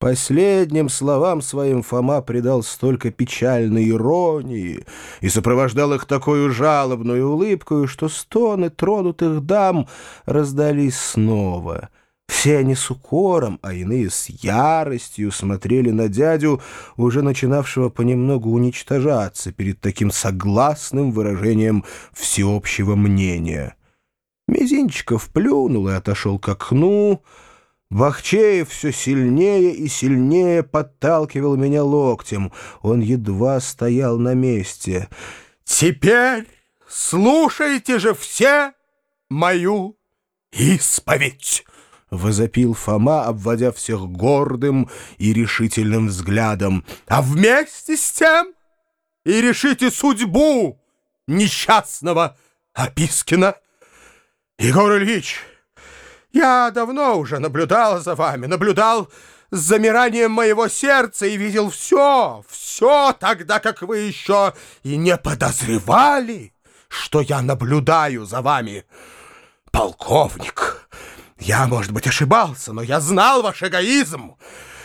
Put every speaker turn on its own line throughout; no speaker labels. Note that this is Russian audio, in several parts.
Последним словам своим Фома придал столько печальной иронии и сопровождал их такой жалобной улыбкой, что стоны тронутых дам раздались снова. Все они с укором, а иные с яростью смотрели на дядю, уже начинавшего понемногу уничтожаться перед таким согласным выражением всеобщего мнения. Мизинчиков плюнул и отошел к окну, Бахчеев все сильнее и сильнее подталкивал меня локтем. Он едва стоял на месте.
«Теперь слушайте же все мою исповедь!»
— возопил Фома, обводя всех гордым и решительным взглядом.
«А вместе с тем и решите судьбу несчастного Опискина. Егор Ильич!» Я давно уже наблюдал за вами, наблюдал с замиранием моего сердца и видел все, все, тогда как вы еще и не подозревали, что я наблюдаю за вами. Полковник, я, может быть, ошибался, но я знал ваш эгоизм,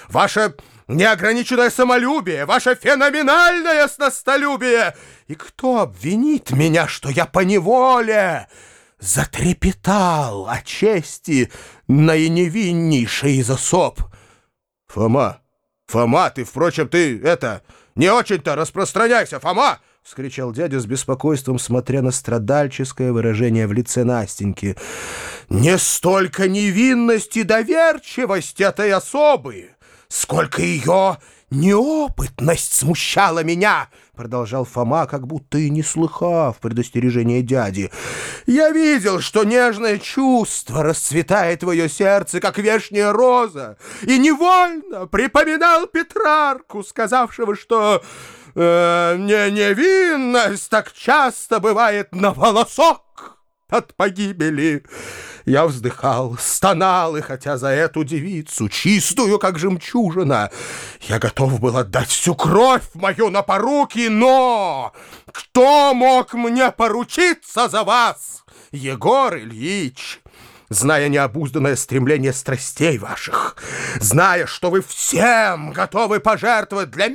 ваше неограниченное самолюбие, ваше феноменальное снастолюбие. И кто обвинит меня, что я поневоле затрепетал о чести наиневиннейшей из особ.
«Фома! Фома, ты, впрочем, ты, это, не очень-то распространяйся, Фома!» — вскричал дядя с беспокойством, смотря на страдальческое выражение в лице Настеньки.
«Не столько невинность и доверчивость этой особы, сколько ее неопытность смущала меня!» Продолжал Фома, как будто и не слыхав предостережения дяди. «Я видел, что нежное чувство расцветает в ее сердце, как вешняя роза, и невольно припоминал Петрарку, сказавшего, что э, не невинность так часто бывает на волосок от погибели». Я вздыхал, стонал, и хотя за эту девицу, чистую, как жемчужина, я готов был отдать всю кровь мою на поруки, но кто мог мне поручиться за вас, Егор Ильич?» зная необузданное стремление страстей ваших, зная, что вы всем готовы пожертвовать для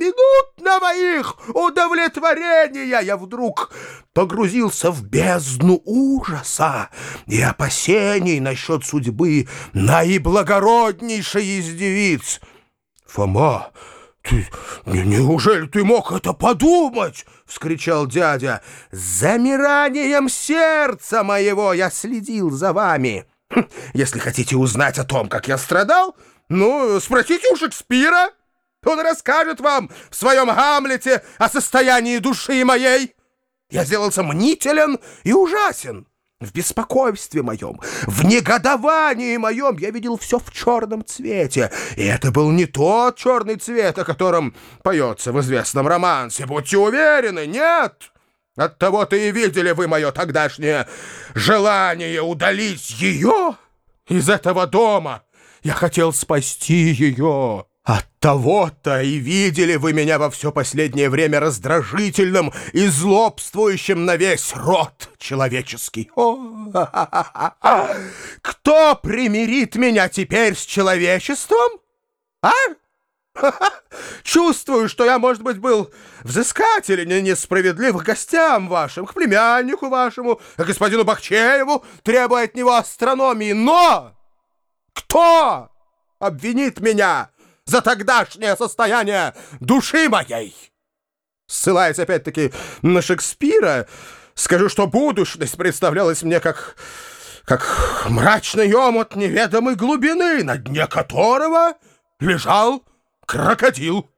минутного их удовлетворения, я вдруг погрузился в бездну ужаса и опасений насчет судьбы наиблагороднейшей из девиц. Фома, ты, неужели ты мог это подумать? — вскричал дядя. — Замиранием сердца моего я следил за вами. Хм, если хотите узнать о том, как я страдал, ну, спросите у Шекспира. Он расскажет вам в своем Гамлете о состоянии души моей. Я сделался мнителен и ужасен. В беспокойстве моем, в негодовании моем я видел все в черном цвете. И это был не тот черный цвет, о котором поется в известном романсе. Будьте уверены, нет. Оттого-то и видели вы мое тогдашнее желание удалить ее из этого дома. Я хотел спасти ее. От того-то и видели вы меня во все последнее время раздражительным и злобствующим на весь род человеческий. О, Кто примирит меня теперь с человечеством? А? Чувствую, что я, может быть, был взыскателен несправедлив к гостям вашим, к племяннику вашему, к господину Бахчееву, требуя от него астрономии. Но кто обвинит меня за тогдашнее состояние души моей? Ссылаясь опять-таки на Шекспира, скажу, что будущность представлялась мне как как мрачный омут неведомой глубины, на дне которого лежал крокодил.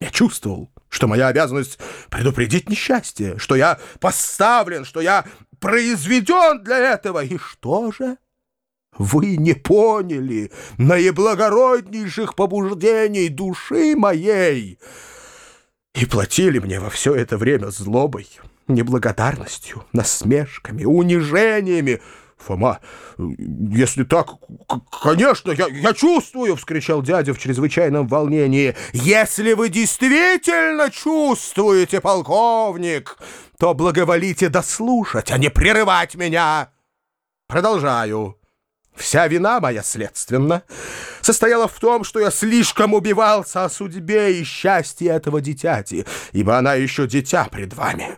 Я чувствовал, что моя обязанность предупредить несчастье, что я поставлен, что я произведен для этого. И что же? Вы не поняли наиблагороднейших побуждений души моей и платили мне во все это время злобой, неблагодарностью, насмешками, унижениями, Фома, если так, конечно, я, я чувствую, — вскричал дядя в чрезвычайном волнении. Если вы действительно чувствуете, полковник, то благоволите дослушать, а не прерывать меня. Продолжаю. Вся вина моя, следственно, состояла в том, что я слишком убивался о судьбе и счастье этого дитяти, ибо она еще дитя пред вами.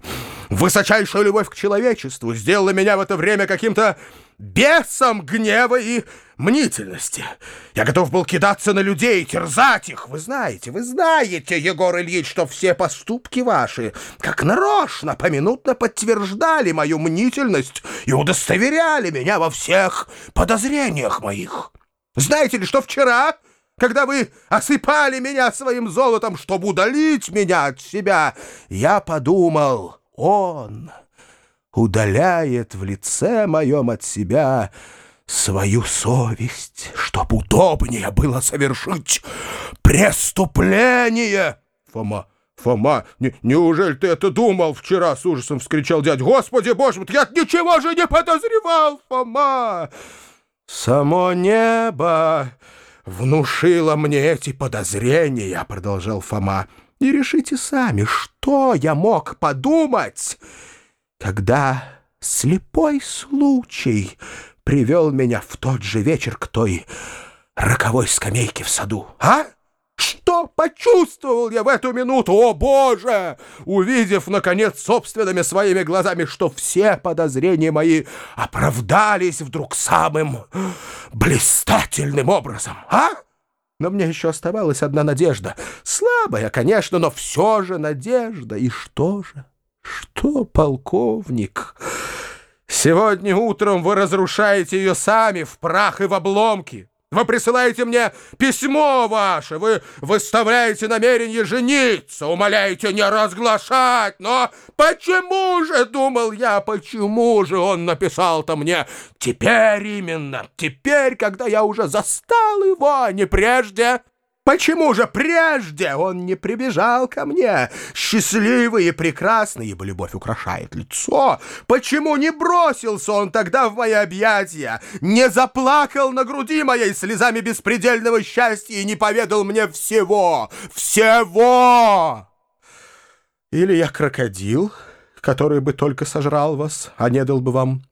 Высочайшая любовь к человечеству сделала меня в это время каким-то бесом гнева и мнительности. Я готов был кидаться на людей, терзать их. Вы знаете, вы знаете, Егор Ильич, что все поступки ваши, как нарочно, поминутно подтверждали мою мнительность и удостоверяли меня во всех подозрениях моих. Знаете ли, что вчера, когда вы осыпали меня своим золотом, чтобы удалить меня от себя, я подумал, он удаляет в лице моем от себя свою совесть, чтоб удобнее было совершить преступление.
Фома, Фома, не, неужели ты это думал вчера? С ужасом вскричал дядь. Господи, боже мой, я ничего же не подозревал, Фома!
Само небо внушило мне эти подозрения, продолжал Фома. И решите сами, что я мог подумать, когда слепой случай привел меня в тот же вечер к той роковой скамейке в саду. А? Что почувствовал я в эту минуту, о боже! Увидев, наконец, собственными своими глазами, что все подозрения мои оправдались вдруг самым блистательным образом, а? Но мне еще оставалась одна надежда. Слабая, конечно, но все же надежда. И что же? Что, полковник? Сегодня утром вы разрушаете ее сами в прах и в обломки. Вы присылаете мне письмо ваше, вы выставляете намерение жениться, умоляете не разглашать. Но почему же, думал я, почему же он написал-то мне теперь именно, теперь, когда я уже застал его, а не прежде?» Почему же прежде он не прибежал ко мне, счастливый и прекрасный, ибо любовь украшает лицо? Почему не бросился он тогда в мои объятия, не заплакал на груди моей слезами беспредельного счастья и не поведал мне всего, всего? Или я крокодил, который бы только сожрал вас, а не дал бы вам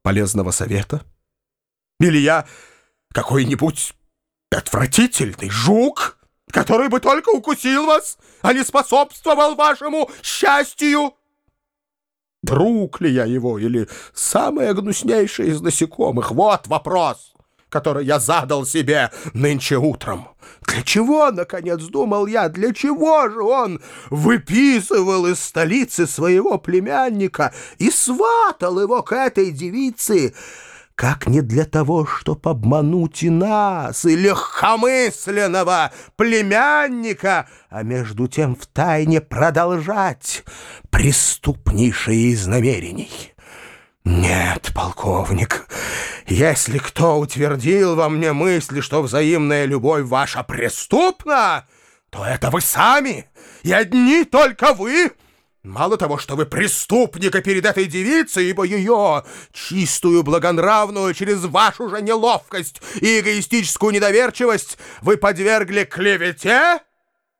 полезного совета? Или я какой-нибудь отвратительный жук, который бы только укусил вас, а не способствовал вашему счастью. Друг ли я его или самое гнуснейшее из насекомых? Вот вопрос, который я задал себе нынче утром. Для чего, наконец, думал я, для чего же он выписывал из столицы своего племянника и сватал его к этой девице, как не для того, чтоб обмануть и нас, и легкомысленного племянника, а между тем втайне продолжать преступнейшие из намерений. Нет, полковник, если кто утвердил во мне мысли, что взаимная любовь ваша преступна, то это вы сами, и одни только вы — Мало того, что вы преступника перед этой девицей, ибо ее, чистую, благонравную, через вашу же неловкость и эгоистическую недоверчивость, вы подвергли клевете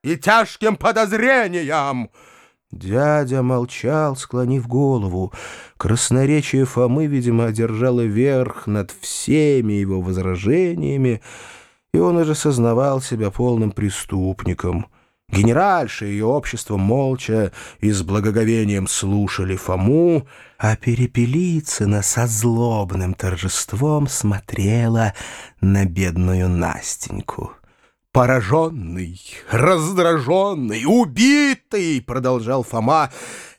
и тяжким подозрениям. Дядя молчал, склонив голову. Красноречие Фомы, видимо, одержало верх над всеми его возражениями, и он уже сознавал себя полным преступником — Генеральша и ее общество молча и с благоговением слушали Фому, а Перепелицына со злобным торжеством смотрела на бедную Настеньку. «Пораженный, раздраженный, убитый!» — продолжал Фома.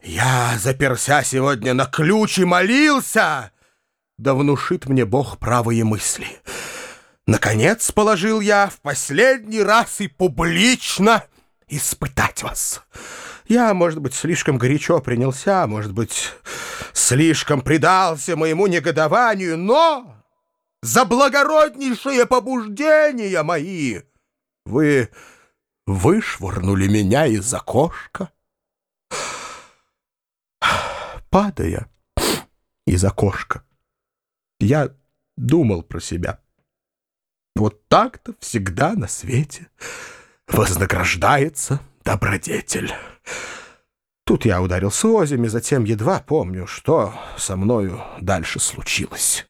«Я, заперся сегодня на ключ и молился! Да внушит мне Бог правые мысли!» Наконец положил я в последний раз и публично испытать вас. Я, может быть, слишком горячо принялся, может быть, слишком предался моему негодованию, но за благороднейшие побуждения мои вы вышвырнули меня из окошка. Падая из окошка, я думал про себя. Вот так-то всегда на свете — вознаграждается добродетель. Тут я ударил с озими, затем едва помню, что со мною дальше случилось».